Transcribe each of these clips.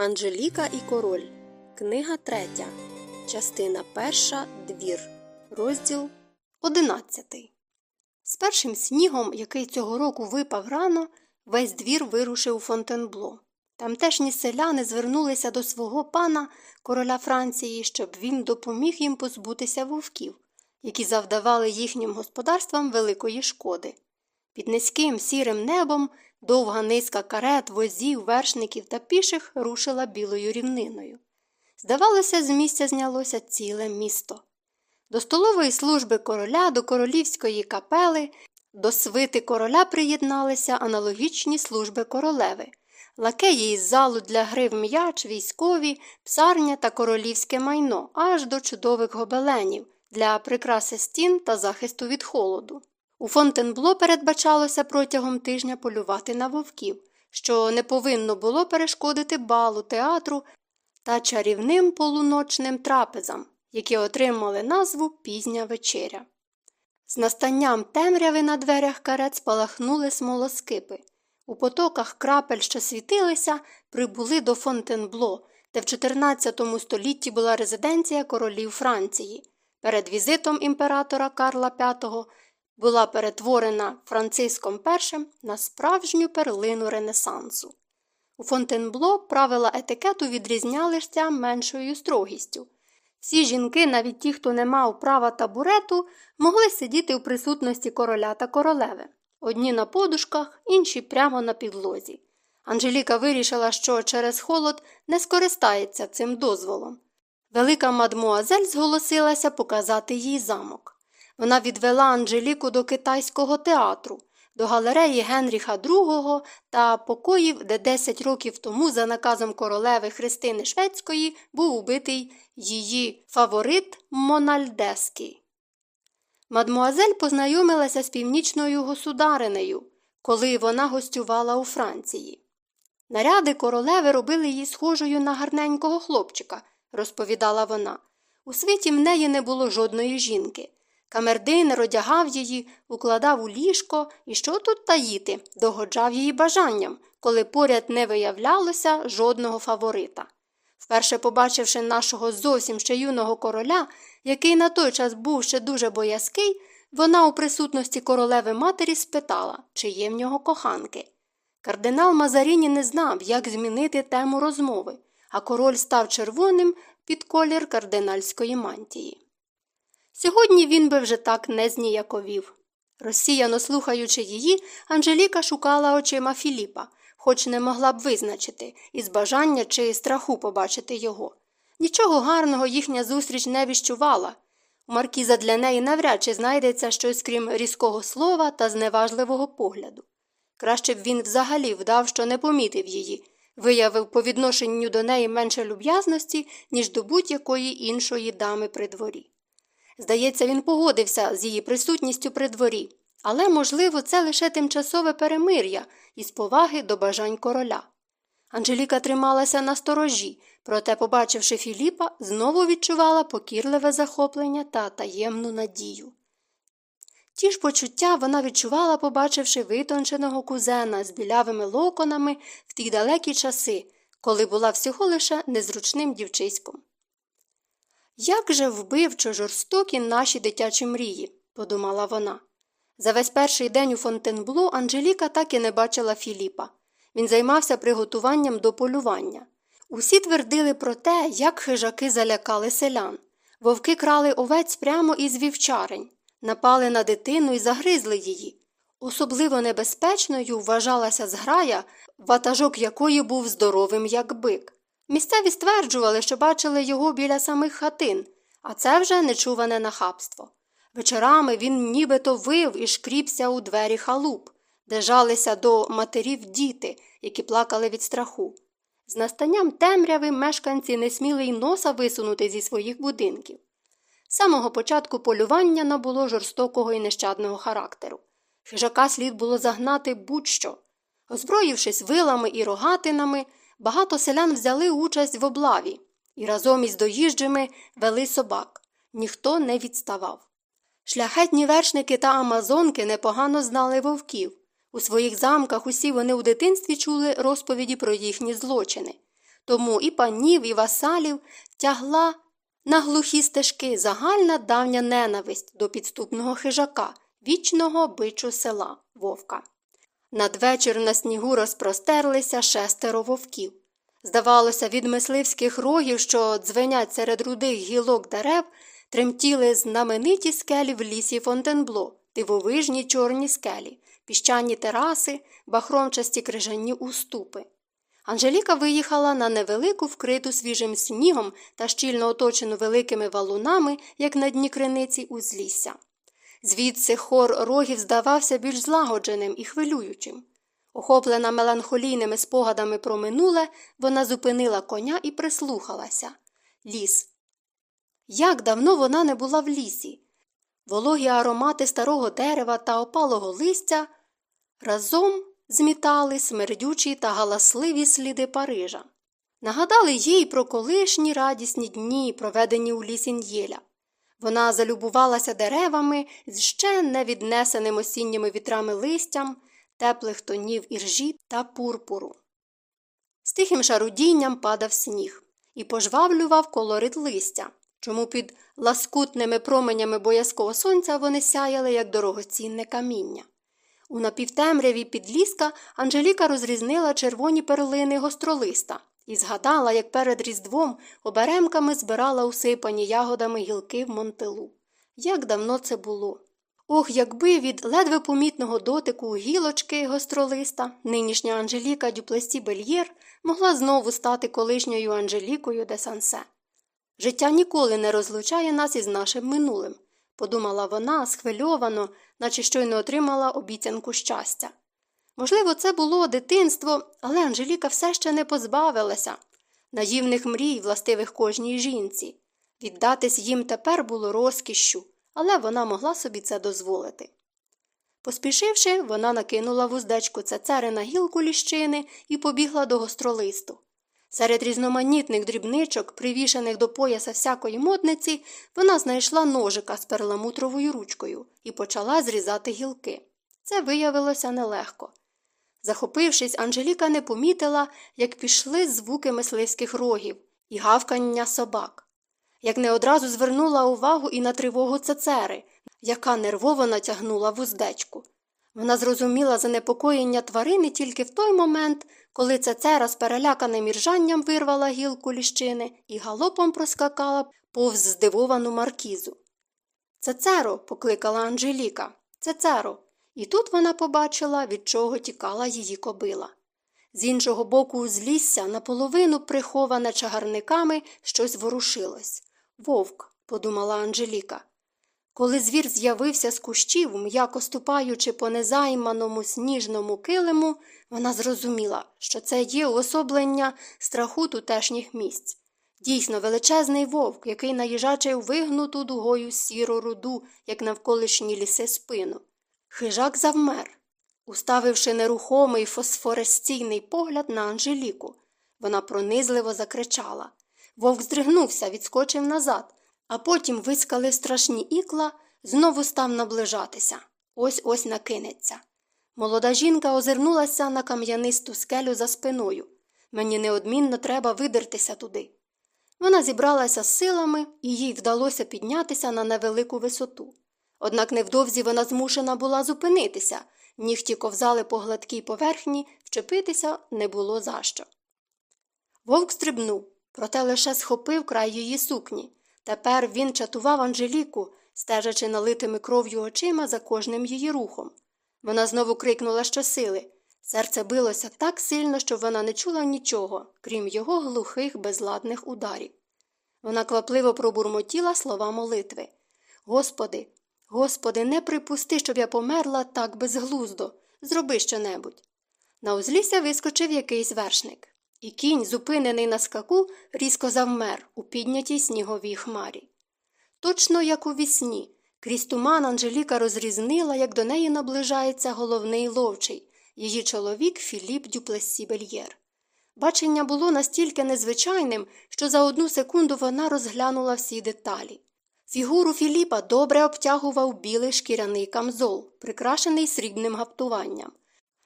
Анжеліка і король. Книга третя. Частина перша. Двір. Розділ одинадцятий. З першим снігом, який цього року випав рано, весь двір вирушив у Фонтенбло. Тамтешні селяни звернулися до свого пана, короля Франції, щоб він допоміг їм позбутися вовків, які завдавали їхнім господарствам великої шкоди. Під низьким сірим небом довга низка карет, возів, вершників та піших рушила білою рівниною. Здавалося, з місця знялося ціле місто. До столової служби короля, до королівської капели, до свити короля приєдналися аналогічні служби королеви, лакеї із залу для гри в м'яч, військові, псарня та королівське майно, аж до чудових гобеленів для прикраси стін та захисту від холоду. У Фонтенбло передбачалося протягом тижня полювати на вовків, що не повинно було перешкодити балу, театру та чарівним полуночним трапезам, які отримали назву Пізня вечеря. З настанням темряви на дверях карет спалахнули смолоскипи. У потоках крапель, що світилися, прибули до Фонтенбло, де в 14 столітті була резиденція королів Франції. Перед візитом імператора Карла V була перетворена Франциском І на справжню перлину Ренесансу. У Фонтенбло правила етикету відрізнялися меншою строгістю. Всі жінки, навіть ті, хто не мав права табурету, могли сидіти у присутності короля та королеви. Одні на подушках, інші прямо на підлозі. Анжеліка вирішила, що через холод не скористається цим дозволом. Велика мадмуазель зголосилася показати їй замок. Вона відвела Анжеліку до китайського театру, до галереї Генріха II та покоїв, де 10 років тому, за наказом королеви Христини Шведської, був убитий її фаворит Мональдескі. Мадмуазель познайомилася з північною государинею, коли вона гостювала у Франції. Наряди королеви робили її схожою на гарненького хлопчика, розповідала вона. У світі в неї не було жодної жінки. Камердинер одягав її, укладав у ліжко і що тут таїти, догоджав її бажанням, коли поряд не виявлялося жодного фаворита. Вперше побачивши нашого зовсім ще юного короля, який на той час був ще дуже боязкий, вона у присутності королеви матері спитала, чи є в нього коханки. Кардинал Мазаріні не знав, як змінити тему розмови, а король став червоним під колір кардинальської мантії. Сьогодні він би вже так не зніяковів. Розсіяно слухаючи її, Анжеліка шукала очима Філіпа, хоч не могла б визначити, із бажання чи страху побачити його. Нічого гарного їхня зустріч не віщувала. У Маркіза для неї навряд чи знайдеться щось крім різкого слова та зневажливого погляду. Краще б він взагалі вдав, що не помітив її, виявив по відношенню до неї менше люб'язності, ніж до будь-якої іншої дами при дворі. Здається, він погодився з її присутністю при дворі, але, можливо, це лише тимчасове перемир'я із поваги до бажань короля. Анжеліка трималася на сторожі, проте, побачивши Філіпа, знову відчувала покірливе захоплення та таємну надію. Ті ж почуття вона відчувала, побачивши витонченого кузена з білявими локонами в ті далекі часи, коли була всього лише незручним дівчиськом. Як же вбивчо жорстокі наші дитячі мрії, подумала вона. За весь перший день у Фонтенбло Анжеліка так і не бачила Філіпа. Він займався приготуванням до полювання. Усі твердили про те, як хижаки залякали селян. Вовки крали овець прямо із вівчарень, напали на дитину і загризли її. Особливо небезпечною вважалася зграя, ватажок якої був здоровим, як бик. Місцеві стверджували, що бачили його біля самих хатин, а це вже нечуване нахабство. Вечорами він нібито вив і шкріпся у двері халуп, де жалися до матерів діти, які плакали від страху. З настанням темряви мешканці не сміли й носа висунути зі своїх будинків. З самого початку полювання набуло жорстокого і нещадного характеру. Хижака слід було загнати будь-що. Озброївшись вилами і рогатинами, багато селян взяли участь в облаві і разом із доїжджими вели собак. Ніхто не відставав. Шляхетні вершники та амазонки непогано знали вовків. У своїх замках усі вони у дитинстві чули розповіді про їхні злочини. Тому і панів, і васалів тягла на глухі стежки загальна давня ненависть до підступного хижака, вічного бичу села вовка. Надвечір на снігу розпростерлися шестеро вовків. Здавалося, від мисливських рогів, що дзвенять серед рудих гілок дерев, тремтіли знамениті скелі в лісі Фонтенбло, дивовижні чорні скелі, піщані тераси, бахромчасті крижані уступи. Анжеліка виїхала на невелику вкриту свіжим снігом та щільно оточену великими валунами, як на дні криниці узлісся. Звідси хор рогів здавався більш злагодженим і хвилюючим. Охоплена меланхолійними спогадами про минуле, вона зупинила коня і прислухалася. Ліс. Як давно вона не була в лісі. Вологі аромати старого дерева та опалого листя разом змітали смердючі та галасливі сліди Парижа. Нагадали їй про колишні радісні дні, проведені у лісі Н'єля. Вона залюбувалася деревами з ще не віднесеним осінніми вітрами листям, теплих тонів іржі та пурпуру. З тихим шарудінням падав сніг і пожвавлював колорит листя, чому під ласкутними променями боязкого сонця вони сяяли, як дорогоцінне каміння. У напівтемряві підліска Анжеліка розрізнила червоні перлини гостролиста і згадала, як перед Різдвом оберемками збирала усипані ягодами гілки в монтилу. Як давно це було. Ох, якби від ледве помітного дотику гілочки гостролиста нинішня Анжеліка Дюплесті Бельєр могла знову стати колишньою Анжелікою де Сансе. Життя ніколи не розлучає нас із нашим минулим, подумала вона схвильовано, наче щойно отримала обіцянку щастя. Можливо, це було дитинство, але Анжеліка все ще не позбавилася наївних мрій, властивих кожній жінці. Віддатись їм тепер було розкішшю, але вона могла собі це дозволити. Поспішивши, вона накинула вуздечку цецери на гілку ліщини і побігла до гостролисту. Серед різноманітних дрібничок, привішаних до пояса всякої модниці, вона знайшла ножика з перламутровою ручкою і почала зрізати гілки. Це виявилося нелегко. Захопившись, Анжеліка не помітила, як пішли звуки мисливських рогів і гавкання собак, як не одразу звернула увагу і на тривогу цецери, яка нервово натягнула вуздечку. Вона зрозуміла занепокоєння тварини тільки в той момент, коли цецера з переляканим іржанням вирвала гілку ліщини і галопом проскакала повз здивовану маркізу. Цецеро, покликала Анжеліка. Цецеро. І тут вона побачила, від чого тікала її кобила. З іншого боку узлісся, наполовину приховане чагарниками, щось ворушилось. Вовк, подумала Анжеліка. Коли звір з'явився з кущів, м'яко ступаючи по незайманому сніжному килиму, вона зрозуміла, що це є уособлення страху тутешніх місць. Дійсно, величезний вовк, який наїжачив вигнуту дугою сіру руду, як навколишні ліси спину. Хижак завмер, уставивши нерухомий фосфоресційний погляд на Анжеліку. Вона пронизливо закричала. Вовк здригнувся, відскочив назад, а потім вискали страшні ікла, знову став наближатися. Ось ось накинеться. Молода жінка озирнулася на кам'янисту скелю за спиною. Мені неодмінно треба видертися туди. Вона зібралася з силами, і їй вдалося піднятися на невелику висоту. Однак невдовзі вона змушена була зупинитися, нігті ковзали по гладкій поверхні, вчепитися не було за що. Вовк стрибнув, проте лише схопив край її сукні. Тепер він чатував Анжеліку, стежачи налитими кров'ю очима за кожним її рухом. Вона знову крикнула щосили. Серце билося так сильно, що вона не чула нічого, крім його глухих, безладних ударів. Вона квапливо пробурмотіла слова молитви Господи, Господи, не припусти, щоб я померла так безглуздо. Зроби щонебудь. На узлісся вискочив якийсь вершник, і кінь, зупинений на скаку, різко завмер у піднятій сніговій хмарі. Точно як у вісні, крізь туман Анжеліка розрізнила, як до неї наближається головний ловчий, її чоловік Філіп Дюплесі Бельєр. Бачення було настільки незвичайним, що за одну секунду вона розглянула всі деталі. Фігуру Філіпа добре обтягував білий шкіряний камзол, прикрашений срібним гаптуванням.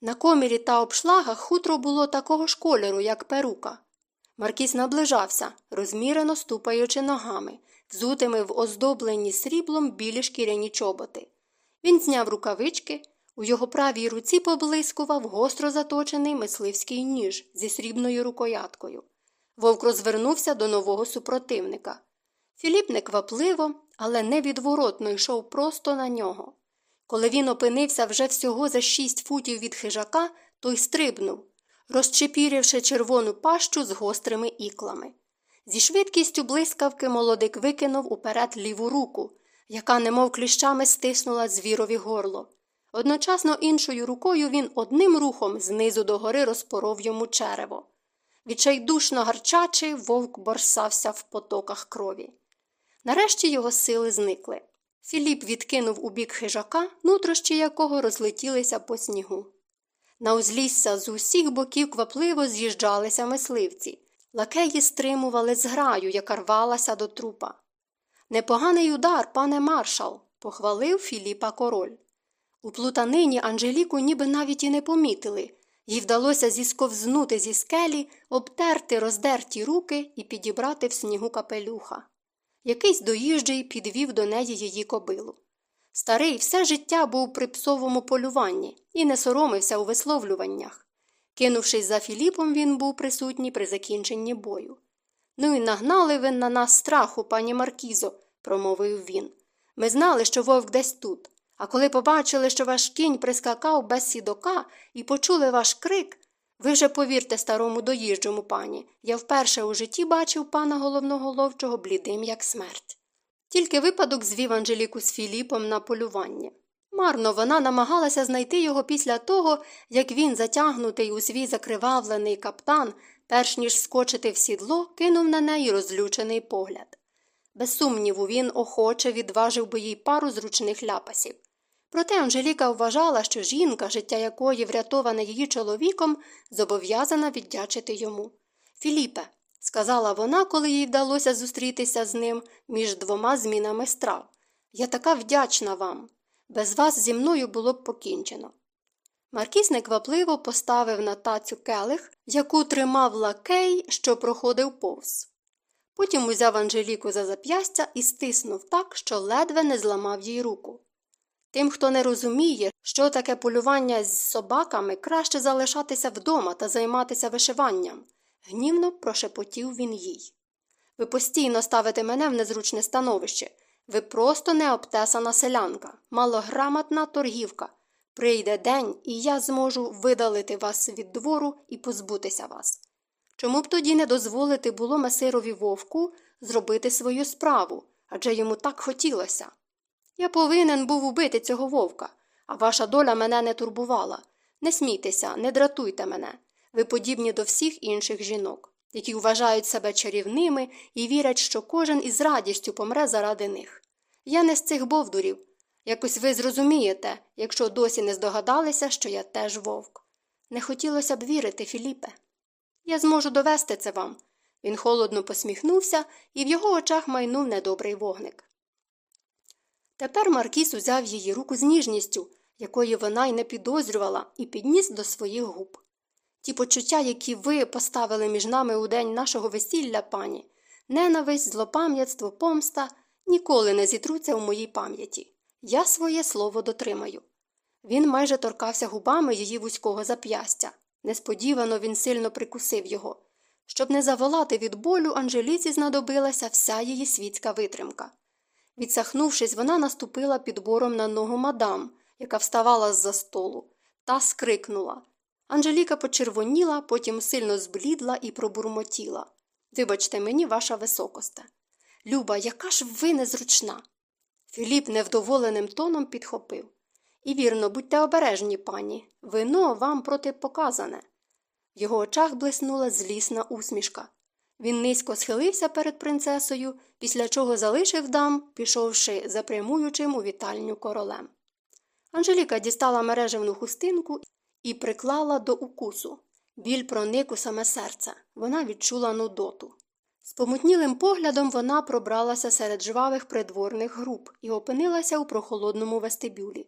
На комірі та обшлагах хутро було такого ж кольору, як перука. Маркіс наближався, розмірено ступаючи ногами, взутими в оздоблені сріблом білі шкіряні чоботи. Він зняв рукавички, у його правій руці поблискував гостро заточений мисливський ніж зі срібною рукояткою. Вовк розвернувся до нового супротивника. Філіп неквапливо, але невідворотно йшов просто на нього. Коли він опинився вже всього за шість футів від хижака, той стрибнув, розчепіривши червону пащу з гострими іклами. Зі швидкістю блискавки молодик викинув уперед ліву руку, яка немов кліщами стиснула звірові горло. Одночасно іншою рукою він одним рухом знизу до гори розпоров йому черево. Відчайдушно гарчачий вовк борсався в потоках крові. Нарешті його сили зникли. Філіп відкинув у бік хижака, нутрощі якого розлетілися по снігу. На узлісся з усіх боків квапливо з'їжджалися мисливці. Лакеї стримували зграю, яка рвалася до трупа. Непоганий удар, пане маршал, похвалив Філіпа король. У плутанині Анжеліку ніби навіть і не помітили, їй вдалося зісковзнути зі скелі, обтерти роздерті руки і підібрати в снігу капелюха. Якийсь доїжджий підвів до неї її кобилу. Старий все життя був при псовому полюванні і не соромився у висловлюваннях. Кинувшись за Філіпом, він був присутній при закінченні бою. Ну і нагнали ви на нас страху, пані Маркізо, промовив він. Ми знали, що вовк десь тут. А коли побачили, що ваш кінь прискакав без сідока і почули ваш крик, ви вже повірте старому доїжджому пані, я вперше у житті бачив пана головного ловчого блідим, як смерть. Тільки випадок звів Анжеліку з Філіпом на полювання. Марно вона намагалася знайти його після того, як він, затягнутий у свій закривавлений каптан, перш ніж скочити в сідло, кинув на неї розлючений погляд. Без сумніву, він охоче відважив би їй пару зручних ляпасів. Проте Анжеліка вважала, що жінка, життя якої врятоване її чоловіком, зобов'язана віддячити йому. Філіпе, сказала вона, коли їй вдалося зустрітися з ним між двома змінами страв. Я така вдячна вам. Без вас зі мною було б покінчено. Маркіс неквапливо поставив на тацю келих, яку тримав лакей, що проходив повз. Потім узяв Анжеліку за зап'ястя і стиснув так, що ледве не зламав їй руку. Тим, хто не розуміє, що таке полювання з собаками, краще залишатися вдома та займатися вишиванням, гнівно прошепотів він їй. Ви постійно ставите мене в незручне становище. Ви просто необтесана селянка, малограмотна торгівка. Прийде день, і я зможу видалити вас від двору і позбутися вас. Чому б тоді не дозволити було месирові вовку зробити свою справу адже йому так хотілося? Я повинен був убити цього вовка, а ваша доля мене не турбувала. Не смійтеся, не дратуйте мене. Ви подібні до всіх інших жінок, які вважають себе чарівними і вірять, що кожен із радістю помре заради них. Я не з цих бовдурів. Якось ви зрозумієте, якщо досі не здогадалися, що я теж вовк. Не хотілося б вірити, Філіпе. Я зможу довести це вам. Він холодно посміхнувся, і в його очах майнув недобрий вогник. Тепер Маркіс узяв її руку з ніжністю, якої вона й не підозрювала, і підніс до своїх губ. Ті почуття, які ви поставили між нами у день нашого весілля, пані, ненависть, злопам'ятство, помста ніколи не зітруться у моїй пам'яті. Я своє слово дотримаю. Він майже торкався губами її вузького зап'ястя. Несподівано він сильно прикусив його. Щоб не заволати від болю, Анжеліці знадобилася вся її світська витримка. Відсахнувшись, вона наступила підбором на ногу мадам, яка вставала з за столу, та скрикнула. Анжеліка почервоніла, потім сильно зблідла і пробурмотіла. Вибачте мені, ваша високосте. Люба, яка ж ви незручна. Філіп невдоволеним тоном підхопив. І вірно, будьте обережні, пані, вино вам протипоказане. В його очах блиснула злісна усмішка. Він низько схилився перед принцесою, після чого залишив дам, пішовши за прямуючим у вітальню королем. Анжеліка дістала мережевну хустинку і приклала до укусу. Біль проник у саме серце. Вона відчула нудоту. З помутнілим поглядом вона пробралася серед жвавих придворних груп і опинилася у прохолодному вестибюлі.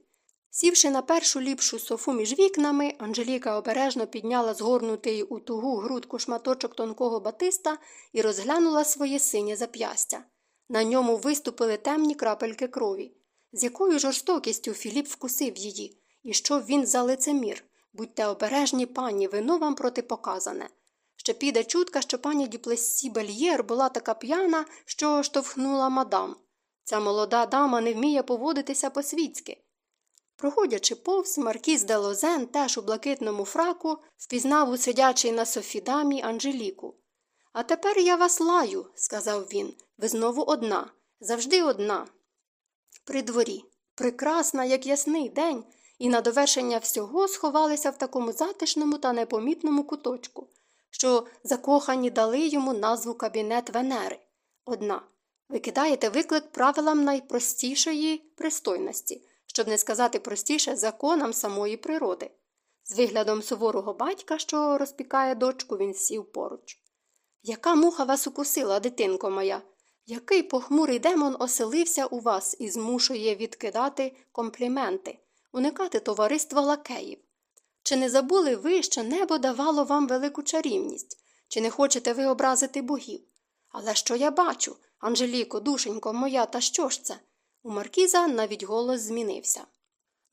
Сівши на першу ліпшу софу між вікнами, Анжеліка обережно підняла згорнутий у тугу грудку шматочок тонкого батиста і розглянула своє синє зап'ястя. На ньому виступили темні крапельки крові. З якою жорстокістю Філіп вкусив її, і що він за лицемір. Будьте обережні, пані, вино вам протипоказане. Ще піде чутка, що пані Дюплесі Бельєр була така п'яна, що штовхнула мадам. Ця молода дама не вміє поводитися по-світськи. Проходячи повз, маркіз де Лозен, теж у блакитному фраку, впізнав у сидячій на софідамі Анжеліку. А тепер я вас лаю, сказав він. Ви знову одна, завжди одна. При дворі, прекрасна, як ясний день, і на довершення всього сховалися в такому затишному та непомітному куточку, що закохані дали йому назву кабінет Венери. Одна. Ви кидаєте виклик правилам найпростішої пристойності, щоб не сказати простіше законам самої природи. З виглядом суворого батька, що розпікає дочку, він сів поруч. Яка муха вас укусила, дитинко моя? Який похмурий демон оселився у вас і змушує відкидати компліменти, уникати товариства лакеїв? Чи не забули ви, що небо давало вам велику чарівність? Чи не хочете ви образити богів? Але що я бачу? Анжеліко, душенько моя, та що ж це? У Маркіза навіть голос змінився.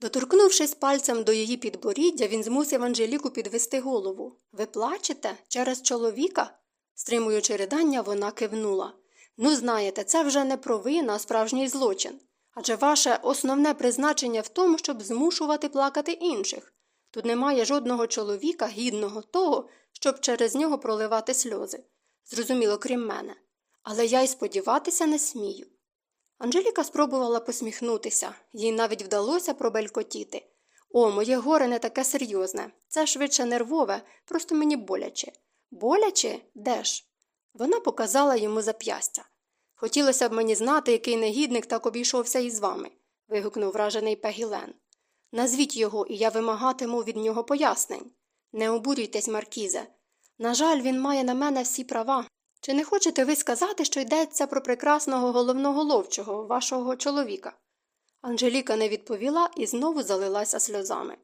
Доторкнувшись пальцем до її підборіддя, він змусив Анжеліку підвести голову. Ви плачете через чоловіка? Стримуючи ридання, вона кивнула. Ну, знаєте, це вже не провина, а справжній злочин. Адже ваше основне призначення в тому, щоб змушувати плакати інших. Тут немає жодного чоловіка, гідного того, щоб через нього проливати сльози. Зрозуміло, крім мене. Але я й сподіватися не смію. Анжеліка спробувала посміхнутися, їй навіть вдалося пробелькотіти. О, моє горе не таке серйозне. Це швидше нервове, просто мені боляче. Боляче? Де ж? Вона показала йому зап'ястя. Хотілося б мені знати, який негідник так обійшовся із вами, вигукнув вражений Пегілен. Назвіть його, і я вимагатиму від нього пояснень. Не обурюйтесь, Маркізе. На жаль, він має на мене всі права. Чи не хочете ви сказати, що йдеться про прекрасного головного ловчого, вашого чоловіка? Анжеліка не відповіла і знову залилася сльозами.